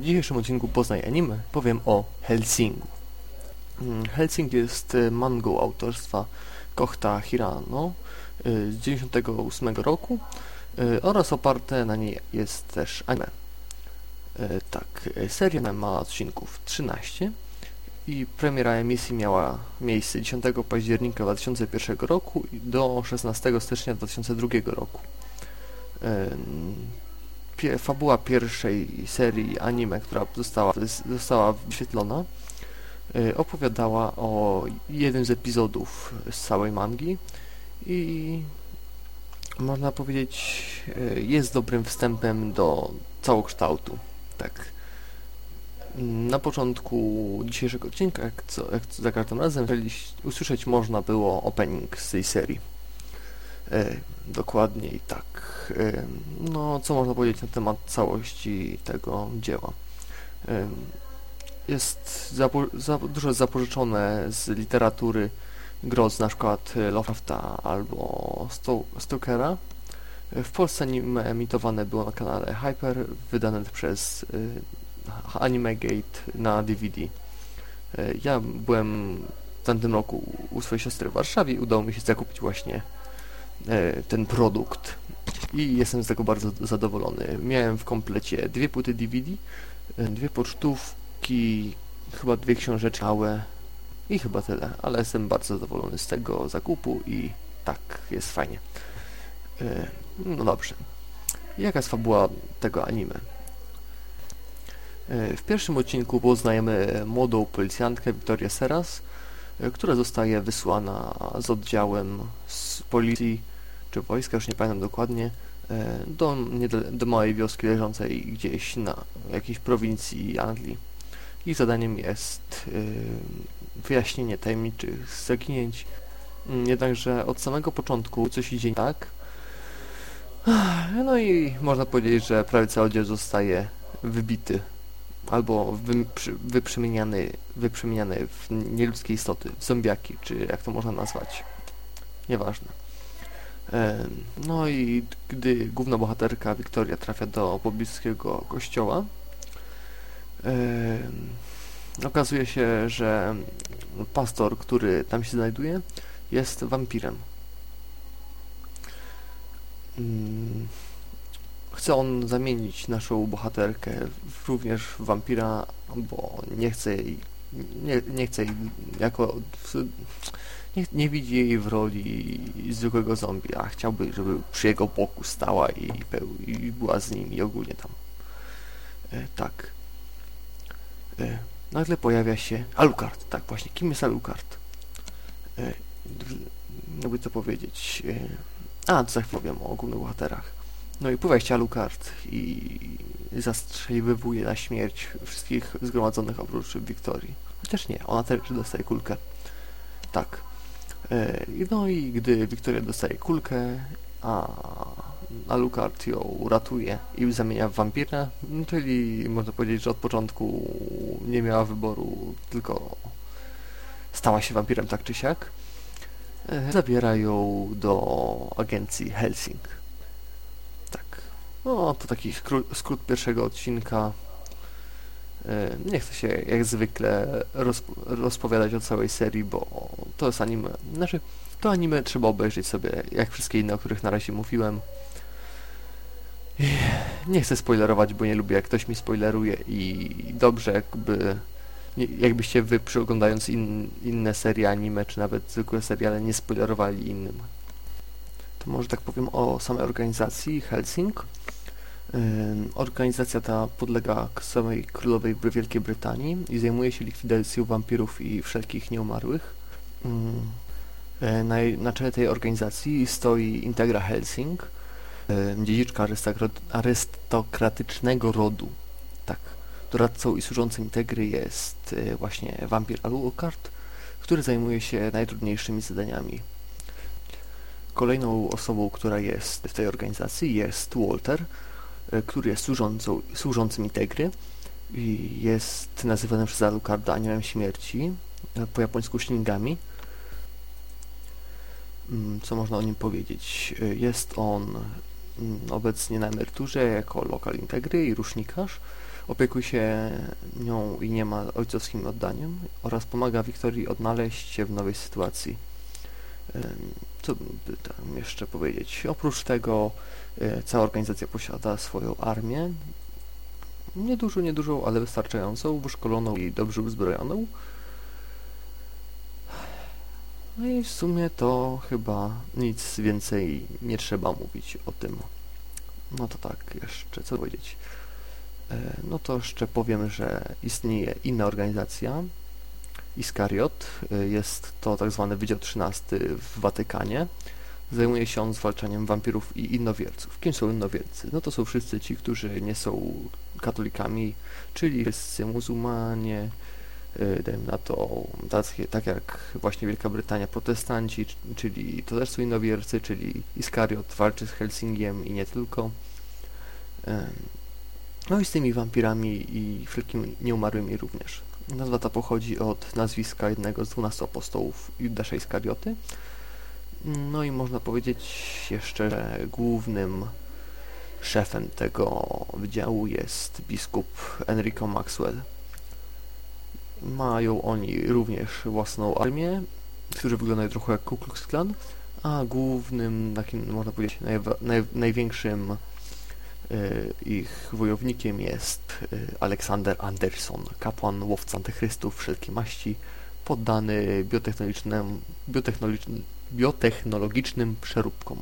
dzisiejszym odcinku Poznaj Anime powiem o Helsingu. Mm, Helsing jest e, mangą autorstwa Kohta Hirano e, z 98 roku e, oraz oparte na niej jest też anime. Tak, seria ma odcinków 13 i premiera emisji miała miejsce 10 października 2001 roku do 16 stycznia 2002 roku pie, fabuła pierwszej serii anime, która została, została wyświetlona, y, opowiadała o jednym z epizodów z całej mangi i można powiedzieć y, jest dobrym wstępem do całokształtu. Tak. Na początku dzisiejszego odcinka, jak, co, jak za każdym razem, usłyszeć można było opening z tej serii. E, dokładniej tak. E, no, co można powiedzieć na temat całości tego dzieła? E, jest zapo za dużo zapożyczone z literatury groz, na przykład Lovecrafta albo Sto Stokera. W Polsce anime emitowane było na kanale Hyper, wydane przez AnimeGate na DVD. Ja byłem w tamtym roku u swojej siostry w Warszawie i udało mi się zakupić właśnie ten produkt i jestem z tego bardzo zadowolony. Miałem w komplecie dwie płyty DVD, e, dwie pocztówki, chyba dwie książeczki małe i chyba tyle, ale jestem bardzo zadowolony z tego zakupu i tak, jest fajnie. E, no dobrze. Jaka jest fabuła tego anime? W pierwszym odcinku poznajemy młodą policjantkę Victoria Seras, która zostaje wysłana z oddziałem z policji czy wojska, już nie pamiętam dokładnie, e, do, do małej wioski leżącej gdzieś na jakiejś prowincji Anglii. Ich zadaniem jest e, wyjaśnienie tajemniczych zaginięć. Mm, jednakże od samego początku coś idzie tak. No i można powiedzieć, że prawie cały oddział zostaje wybity albo wyprzemieniany, wyprzemieniany w nieludzkie istoty, w zombiaki, czy jak to można nazwać. Nieważne. No i gdy główna bohaterka Wiktoria trafia do pobliskiego kościoła, okazuje się, że pastor, który tam się znajduje, jest wampirem. Chce on zamienić naszą bohaterkę również w wampira, bo nie chce jej, nie, nie chce jej jako nie, nie widzi jej w roli zwykłego zombie, a chciałby, żeby przy jego boku stała i, i była z nim i ogólnie tam. E, tak. E, nagle pojawia się Alucard, tak właśnie, kim jest Alucard? E, jakby to powiedzieć... E, a, to za chwilę powiem o głównych bohaterach. No i pływa się Alucard i zastrzeliwuje na śmierć wszystkich zgromadzonych oprócz Wiktorii. Chociaż nie, ona też dostaje kulkę. Tak. E, no i gdy Wiktoria dostaje kulkę, a Alucard ją ratuje i zamienia w wampira, czyli można powiedzieć, że od początku nie miała wyboru, tylko stała się wampirem tak czy siak, e, zabiera ją do agencji Helsing. Tak. No, to taki skrót, pierwszego odcinka. E, nie chcę się jak zwykle rozp rozpowiadać o całej serii, bo to jest anime. Znaczy, to anime trzeba obejrzeć sobie, jak wszystkie inne, o których na razie mówiłem. Nie chcę spoilerować, bo nie lubię, jak ktoś mi spoileruje i dobrze jakby jakbyście wy przeglądając in, inne serie anime, czy nawet zwykłe seriale nie spoilerowali innym. To może tak powiem o samej organizacji Helsing. Organizacja ta podlega samej królowej Wielkiej Brytanii i zajmuje się likwidacją wampirów i wszelkich nieumarłych. E, na, na czele tej organizacji stoi Integra Helsing, dziedziczka arystokratycznego rodu. Tak, doradcą i służącym Integry jest e, właśnie wampir Alucard, który zajmuje się najtrudniejszymi zadaniami. Kolejną osobą, która jest w tej organizacji jest Walter, E, który jest służącą, służącym Integry i jest nazywany przez Alucarda Aniołem Śmierci, e, po japońsku Shinigami. Mm, co można o nim powiedzieć? E, jest on mm, obecnie na emeryturze jako lokal Integry i rusznikarz Opiekuje się nią i nie ma ojcowskim oddaniem oraz pomaga Wiktorii odnaleźć się w nowej sytuacji. Co by tam jeszcze powiedzieć? Oprócz tego e, cała organizacja posiada swoją armię, niedużą, niedużą, ale wystarczającą, wyszkoloną i dobrze uzbrojoną. No i w sumie to chyba nic więcej nie trzeba mówić o tym. No to tak, jeszcze co powiedzieć. E, no to jeszcze powiem, że istnieje inna organizacja, Iskariot. E, jest to tak zwany Wydział 13 w Watykanie. Zajmuje się on zwalczaniem wampirów i innowierców. Kim są innowiercy? No to są wszyscy ci, którzy nie są katolikami, czyli wszyscy muzułmanie, e, dajmy na to, tacy, tak jak właśnie Wielka Brytania, protestanci, czyli to też są innowiercy, czyli Iskariot walczy z Helsingiem i nie tylko. No i z tymi wampirami i wszelkimi nieumarłymi również. Nazwa ta pochodzi od nazwiska jednego z dwunastu apostołów Judasza Iskarioty. No i można powiedzieć jeszcze, że głównym szefem tego wydziału jest biskup Enrico Maxwell. Mają oni również własną armię, którzy wyglądają trochę jak Ku Klux Klan, a głównym, takim można powiedzieć, naj, naj, największym ich wojownikiem jest y, Aleksander Anderson, kapłan łowca antychrystów wszelkiej maści, poddany biotechnologicznym, biotechnologicznym, biotechnologicznym przeróbkom.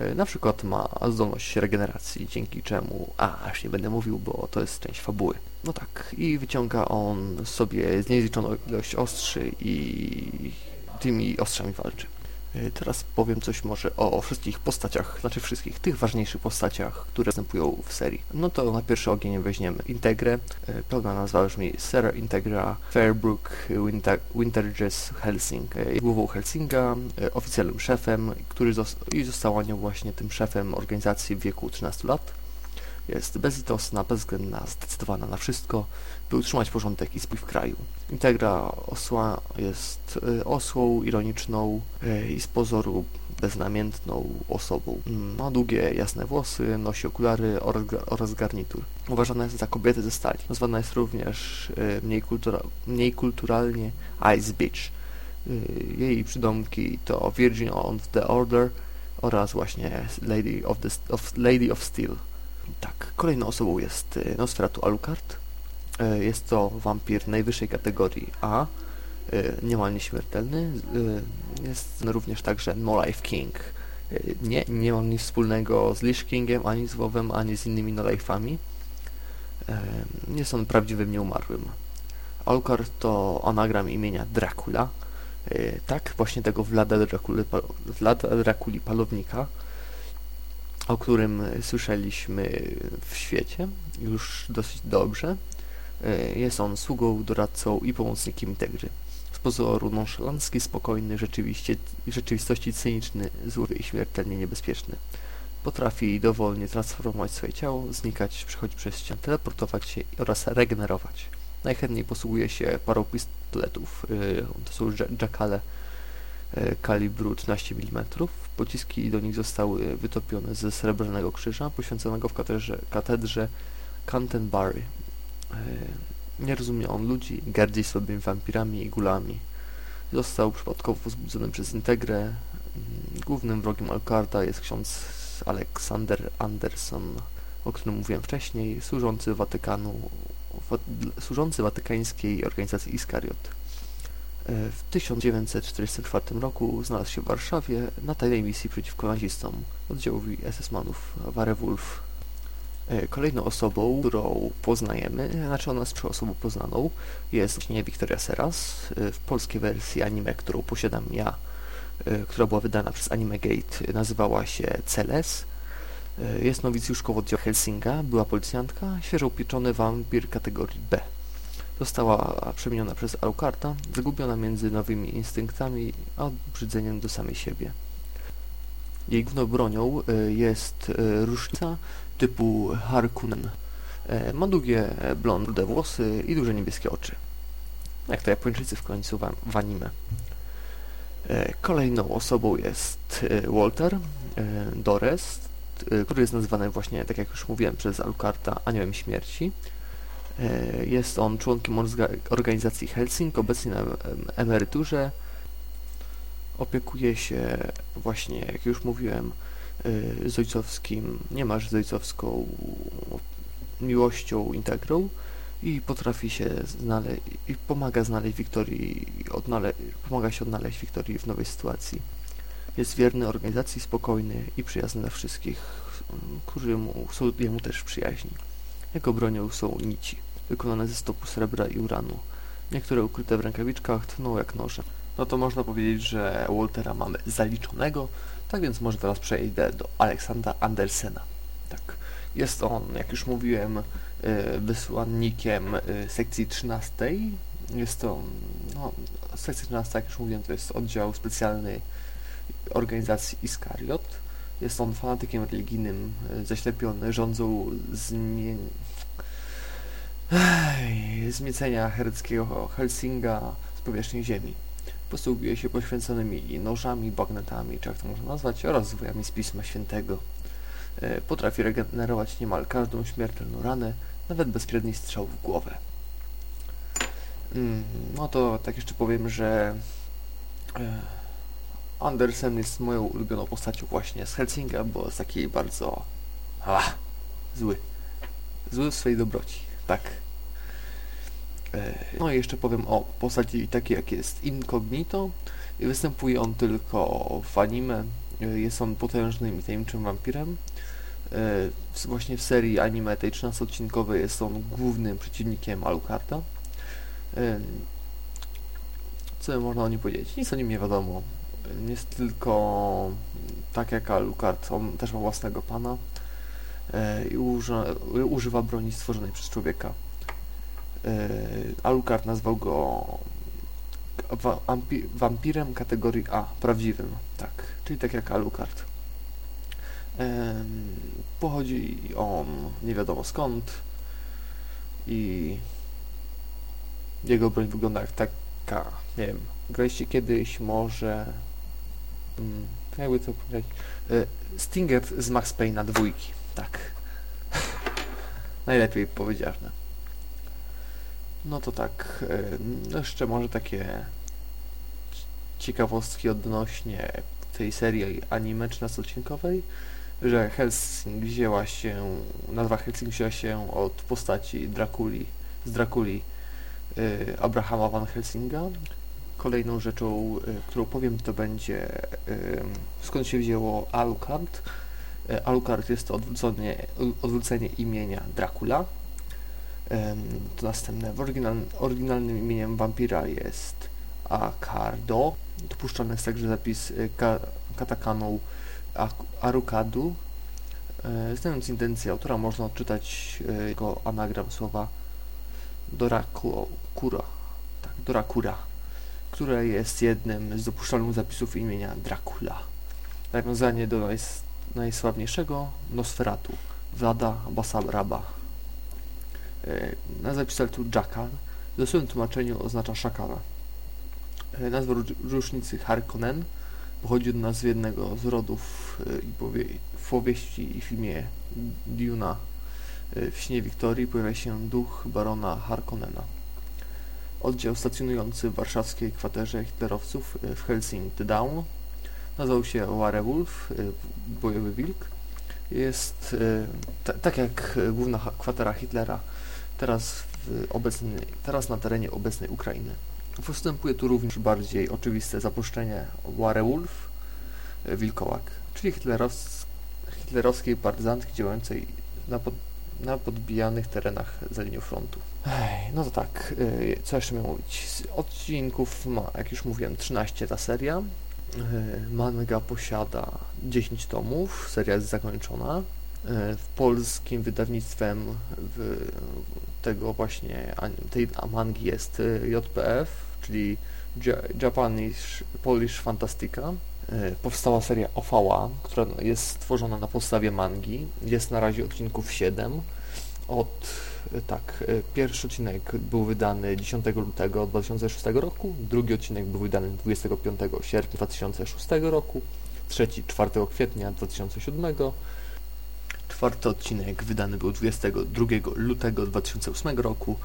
Y, na przykład ma zdolność regeneracji, dzięki czemu... A, aż nie będę mówił, bo to jest część fabuły. No tak, i wyciąga on sobie niezliczoną ilość ostrzy i tymi ostrzami walczy. E, teraz powiem coś może o wszystkich postaciach, znaczy wszystkich tych ważniejszych postaciach, które występują w serii. No to na pierwszy ogień weźmiemy Integrę. E, pełna nazwa brzmi Sarah Integra Fairbrook Winter, Winterjess Helsing. E, jest głową Helsinga, oficjalnym szefem, który i została nią właśnie tym szefem organizacji w wieku 13 lat. Jest bezlitosna, bezwzględna, zdecydowana na wszystko, by utrzymać porządek i spój w kraju. Integra osła jest y, osłą ironiczną y, i z pozoru beznamiętną osobą. Ma długie, jasne włosy, nosi okulary oraz, oraz garnitur. Uważana jest za kobietę ze stali. Nazwana jest również y, mniej, kultura, mniej kulturalnie Ice Beach. Jej przydomki to Virgin of the Order oraz właśnie Lady of, the, of, Lady of Steel. Kolejną osobą jest Nosferatu Alucard. E, jest to wampir najwyższej kategorii A, e, niemal nieśmiertelny. E, jest również także No Life King. Nie, nie ma nic wspólnego z Lich Kingiem, ani z WoWem, ani z innymi No Life'ami. Jest on prawdziwym nieumarłym. Alucard to anagram imienia Dracula. Tak, właśnie tego Vlada Draculi, Vlada Draculi Palownika, o którym słyszeliśmy w świecie już dosyć dobrze. E, jest on sługą, doradcą i pomocnikiem Integry. Z pozoru nonszalancki, spokojny, rzeczywiście, rzeczywistości cyniczny, zły i śmiertelnie niebezpieczny. Potrafi dowolnie transformować swoje ciało, znikać, przechodzić przez ścianę, teleportować się oraz regenerować. Najchętniej posługuje się parą pistoletów, e, to są jackale e, kalibru 13 mm. Pociski do nich zostały wytopione ze srebrnego krzyża poświęconego w katedrze, katedrze Canterbury E, nie rozumie on ludzi, gardzi słabymi wampirami i gulami. Został przypadkowo zbudzony przez Integrę. Mm, głównym wrogiem Alcarda jest ksiądz Aleksander Anderson, o którym mówiłem wcześniej, służący Watykanu, służący watykańskiej organizacji Iskariot. W 1944 roku znalazł się w Warszawie na tajnej misji przeciwko nazistom oddziałowi SS-manów Warewulf E, kolejną osobą, którą poznajemy, znaczy ona jest osobą poznaną, jest właśnie Victoria Seras e, w polskiej wersji anime, którą posiadam ja, e, która była wydana przez Anime Gate, nazywała się Celes. Jest nowicjuszką oddziału Helsinga, była policjantka, świeżo upieczony wampir kategorii B. Została przemieniona przez Alucarda, zagubiona między nowymi instynktami a obrzydzeniem do samej siebie. Jej główną bronią jest różnica typu Harkonnen. E, ma długie blonde włosy i duże niebieskie oczy. Jak to Japończycy w końcu w anime. E, kolejną osobą jest e, Walter Dores, który jest nazywany właśnie, tak jak już mówiłem, przez Alucarda aniołem śmierci. E, jest on członkiem organizacji Helsing, obecnie na emeryturze. Opiekuje się właśnie, jak już mówiłem, z ojcowskim, niemalże z ojcowską miłością, integrą i potrafi się znaleźć, i pomaga znaleźć Wiktorii, odnale, pomaga się odnaleźć Wiktorii w nowej sytuacji. Jest wierny organizacji, spokojny i przyjazny dla wszystkich, którzy mu, są jemu też przyjaźni. Jego bronią są nici, wykonane ze stopu srebra i uranu. Niektóre ukryte w rękawiczkach tną jak noże. No to można powiedzieć, że Waltera mamy zaliczonego, tak więc może teraz przejdę do Aleksandra Andersena. Tak. Jest on, jak już mówiłem, y, wysłannikiem y, sekcji 13. Jest to, no, sekcja 13, jak już mówiłem, to jest oddział specjalny organizacji Iskariot. Jest on fanatykiem religijnym, y, zaślepiony rządzą zmien... zmiecenia hereckiego Helsinga z powierzchni ziemi. Posługuje się poświęconymi nożami, bagnetami, czy jak to można nazwać, oraz zwojami z Pisma Świętego. E, potrafi regenerować niemal każdą śmiertelną ranę, nawet bezpośredni strzał w głowę. Mm, no to tak jeszcze powiem, że e, Andersen jest moją ulubioną postacią właśnie z Helsinga, bo jest taki bardzo a, zły. Zły w swojej dobroci, tak. E, no i jeszcze powiem o postaci takiej jak jest Incognito. Występuje on tylko w anime. Jest on potężnym i tajemniczym wampirem. E, właśnie w serii anime tej 13-odcinkowej jest on głównym przeciwnikiem Alucarda. E, co można o nim powiedzieć? Nic o nim nie wiadomo. Jest tylko tak jak Alucard, on też ma własnego pana e, i używa, używa broni stworzonej przez człowieka. Alucard nazwał go wampirem kategorii A, prawdziwym, tak, czyli tak jak Alucard. Pochodzi on nie wiadomo skąd i jego broń wygląda jak taka, nie wiem, graliście kiedyś może hmm, jakby to powiedzieć e, Stinger z Max Payne'a dwójki, tak najlepiej powiedziane no to tak no jeszcze może takie ciekawostki odnośnie tej serii anime 13-odcinkowej że Helsing wzięła się, nazwa Helsing wzięła się od postaci Drakuli, z Drakuli y, Abrahama van Helsinga. Kolejną rzeczą, y, którą powiem, to będzie skąd się wzięło Alucard. Y, Alucard jest to odwrócenie, odwrócenie imienia Dracula. To następne. W oryginal, oryginalnym imieniem wampira jest Acardo. Dopuszczony jest także zapis y, ka, katakaną Arukadu. E, znając intencję autora, można odczytać e, jego anagram słowa Dorakura, tak, Dorakura, które jest jednym z dopuszczalnych zapisów imienia Dracula. Nawiązanie do najsławniejszego Nosferatu, Vlada Basaraba. E, na zapisach tu Jackal w dosłownym tłumaczeniu oznacza szakala. Nazwa różnicy Harkonnen Pochodzi od nazwy jednego z rodów powie, w powieści i filmie Duna w śnie Wiktorii pojawia się duch barona Harkonnena. Oddział stacjonujący w warszawskiej kwaterze hitlerowców w Helsinki Down nazywał się Werewolf, bojowy wilk. Jest tak jak główna kwatera Hitlera teraz, obecny, teraz na terenie obecnej Ukrainy. Występuje tu również bardziej oczywiste zapuszczenie Werewolf, e, wilkołak, czyli hitlerows hitlerowskiej partyzantki działającej na, pod na podbijanych terenach za linią frontu. Ej, no to tak, co jeszcze miałem mówić? Z odcinków ma, jak już mówiłem, 13 ta seria. Yy, manga posiada 10 tomów, seria jest zakończona. Yy, w polskim wydawnictwem tego właśnie, tej mangi jest JPF, czyli Japanese Polish Fantastica. E, powstała seria OVA, która jest stworzona na podstawie mangi. Jest na razie odcinków 7. Od, e, tak, e, pierwszy odcinek był wydany 10 lutego 2006 roku, drugi odcinek był wydany 25 sierpnia 2006 roku, trzeci 4 kwietnia 2007, Czwarty odcinek wydany był 22 lutego 2008 roku.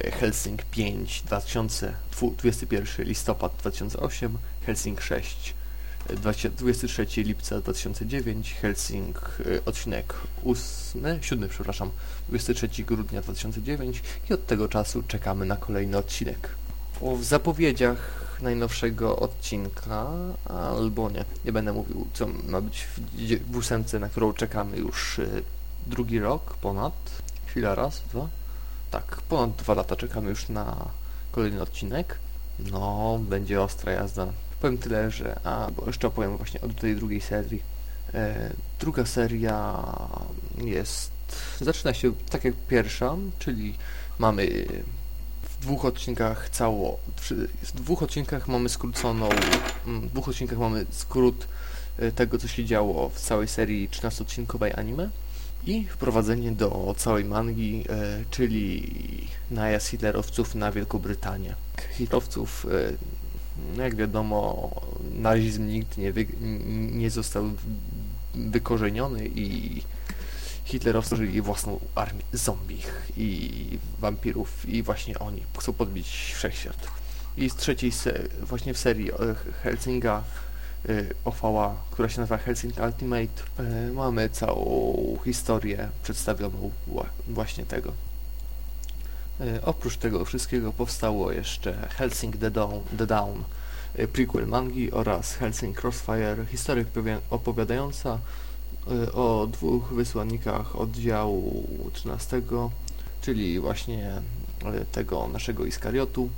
E, Helsing 5 2000, 21 listopad 2008, Helsing 6 e, 23 lipca 2009, Helsing e, odcinek 8, 7 przepraszam, 23 grudnia 2009 i od tego czasu czekamy na kolejny odcinek. W zapowiedziach najnowszego odcinka, albo nie, nie będę mówił, co ma być w, w ósemce, na którą czekamy już y, drugi rok ponad. Chwila, raz, dwa. Tak, ponad dwa lata czekamy już na kolejny odcinek. No, będzie ostra jazda. Powiem tyle, że, a, bo jeszcze opowiem właśnie o tej drugiej serii. E, druga seria jest, zaczyna się tak jak pierwsza, czyli mamy w dwóch odcinkach cało, w dwóch odcinkach mamy skróconą, mm, w dwóch odcinkach mamy skrót e, tego, co się działo w całej serii 13-odcinkowej anime i wprowadzenie do całej mangi, e, czyli najazd hitlerowców na Wielką Brytanię. Hitlerowców, e, jak wiadomo, nazizm nigdy nie, wy, nie został wykorzeniony i hitlerowcy żyli własną armię zombich i wampirów i właśnie oni chcą podbić wszechświat. I z trzeciej, właśnie w serii e, Helsinga y, OVA, która się nazywa Helsing Ultimate, y, mamy całą historię przedstawioną wła- właśnie tego. Y, Oprócz tego wszystkiego powstało jeszcze Helsing The The Dawn y, prequel mangi oraz Helsing Crossfire, historia opowi- opowiadająca y, o dwóch wysłannikach oddziału 13, czyli właśnie tego naszego Iskariotu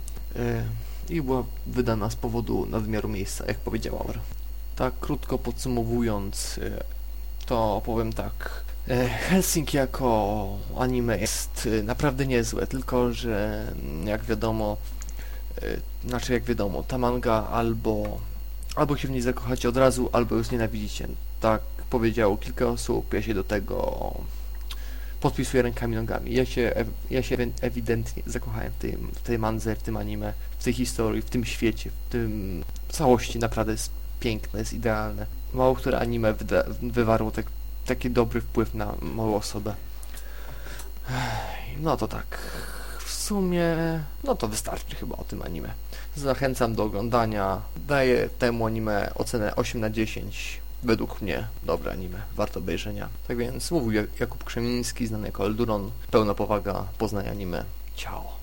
i była wydana z powodu nadmiaru miejsca, jak powiedział Aura. Tak krótko podsumowując, to powiem tak. Y, Helsing jako anime jest y, naprawdę niezłe, tylko że mm, jak wiadomo, y, znaczy jak wiadomo, ta manga albo albo się w niej zakochacie od razu, albo ją znienawidzicie. Tak powiedziało kilka osób, ja się do tego podpisuję rękami nogami. Ja się, ja się ewi- ewidentnie zakochałem w, tym, w tej mandze, w tym anime, w tej historii, w tym świecie, w tym w całości naprawdę jest piękne, jest idealne. Mało które anime wywarło tak, taki dobry wpływ na moją osobę. No to tak. W sumie, no to wystarczy chyba o tym anime. Zachęcam do oglądania. Daję temu anime ocenę 8 na 10. Według mnie dobre anime, warto obejrzenia. Tak więc mówił Jak- Jakub Krzemiński, znany jako Elduron. Pełna powaga, poznaj anime. Ciao.